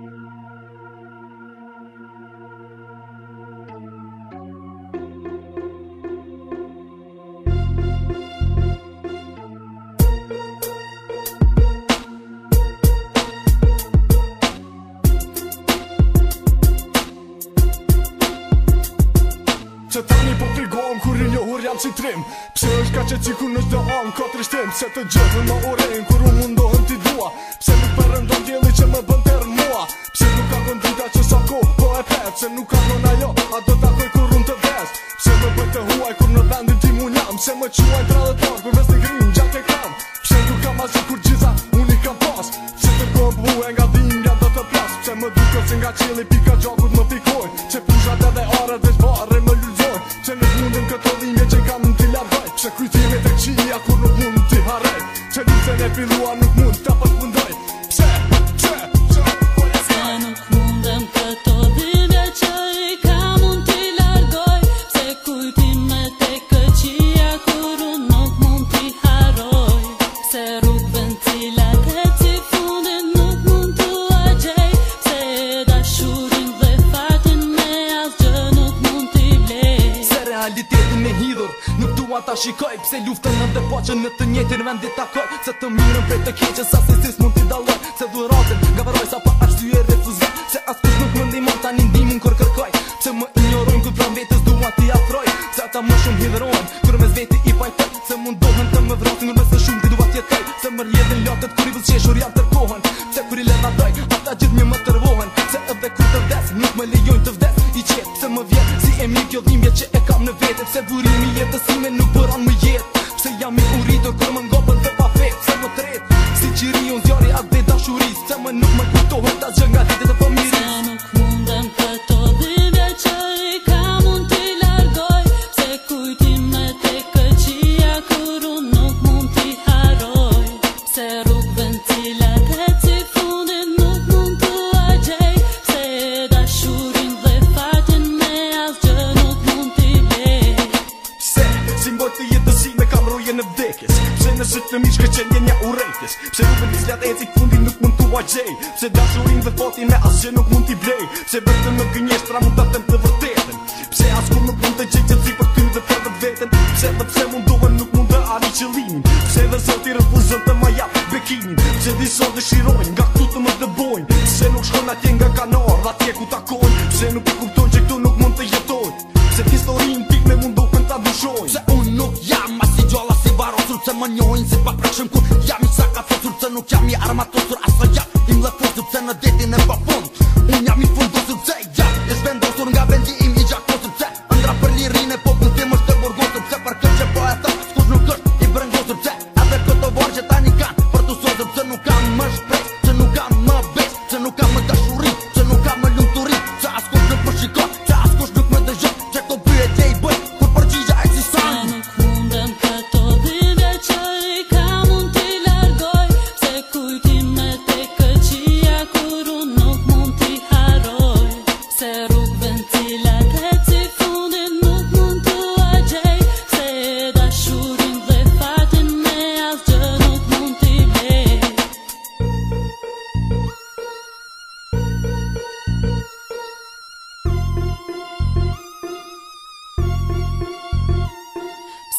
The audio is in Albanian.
Që tani po t'rigohëm kur i njohur jam si trim Pse është ka që ciku në qdo anë ka trishtim Pse të gjithë në orejnë kur unë mundohëm t'i dua Pse nuk përëndon t'jeli që më bëndërë koha Pse nuk ka këndita që sa ko Po e pet se nuk ka nën ajo A do t'a atoj kur unë të vest Pse me bëjt të huaj kur në vendin ti mun jam Se me quaj të pra dhe tarë pra, kur vest në grim gjatë e kam Pse nuk ka mazë kur gjitha unë i kam pas Pse të kom e nga dhim nga do të plas Pse me duke se nga qili pika gjokut më pikoj pusha pushat dhe are dhe shbare më lullzoj Që nuk mundin këto dhime që kam në tila vaj Pse kujtimi të qia kur nuk mund t'i harej Që nuk ne nuk mund t'a përpun realitetin e hidhur Nuk dua ta shikoj Pse luftën në të poqën në të njetin vendi ta koj Se të mirën për të keqën Sa se sis mund t'i daloj Se dhuratën, nga varoj Sa pa ashtu e refuzat Se askus nuk më ndimon Ta një ndimin kër kërkoj Se më ignorojnë këtë plan vetës Dua t'i atroj Se ata më shumë hidhëron Kër me zveti i pajtoj Se mundohen të më vratin Në së shumë t'i duat jetoj Se më rjedhin lotet Kër i vëzqeshur janë tërkohen Se kur i lëna doj, ata gjithë një më të Se edhe kur të vdes, nuk me lejojnë të vdes I qepë se më vjetë, si e mi kjo dhimje që e kam në vetë Se burimi jetës i me nërë pse në sytë në mishkë që një një urejtjes Pse u për njësllat e cik fundi nuk mund të uajgjej Pse dashurin dhe fati me asë që nuk mund t'i blej Pse vërtën në gënjeshtra mund të atëm të vërtetën Pse as nuk mund të gjithë që cik për ty dhe për të vetën Pse dhe pse mund duhen nuk mund të ari qëllimin Pse dhe zoti rëpuzën të maja bekimin Pse disor dëshirojnë nga nuk jam i armatosur aso gjak Im le fundu në detin e pa fund Un jam i fundosur pëse gjak E vendosur nga vendi im i gjak posur pëse Andra për lirin e po pun tim është të burgosur pëse Për këtë që po e thë skuq nuk është i brengosur A Ate këto vargje tani kanë për të suazur pëse Nuk kam më shpes, që nuk kam më bes, që nuk kam më të